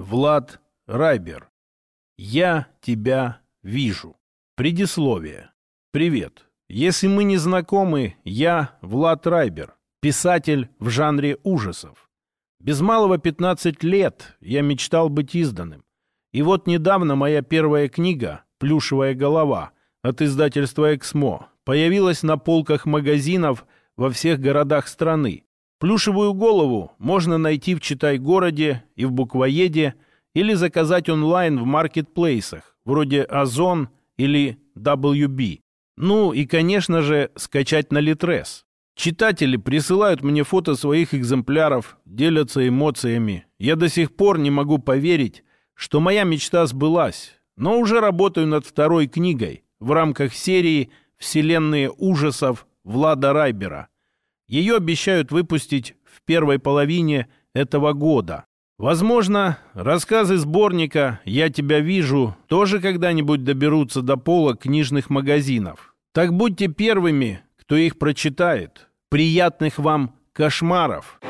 Влад Райбер. Я тебя вижу. Предисловие. Привет. Если мы не знакомы, я Влад Райбер, писатель в жанре ужасов. Без малого 15 лет я мечтал быть изданным. И вот недавно моя первая книга «Плюшевая голова» от издательства «Эксмо» появилась на полках магазинов во всех городах страны. Плюшевую голову можно найти в Читай-городе и в Буквоеде или заказать онлайн в маркетплейсах вроде Озон или WB. Ну и, конечно же, скачать на Литрес. Читатели присылают мне фото своих экземпляров, делятся эмоциями. Я до сих пор не могу поверить, что моя мечта сбылась, но уже работаю над второй книгой в рамках серии «Вселенные ужасов» Влада Райбера. Ее обещают выпустить в первой половине этого года. Возможно, рассказы сборника «Я тебя вижу» тоже когда-нибудь доберутся до пола книжных магазинов. Так будьте первыми, кто их прочитает. Приятных вам кошмаров!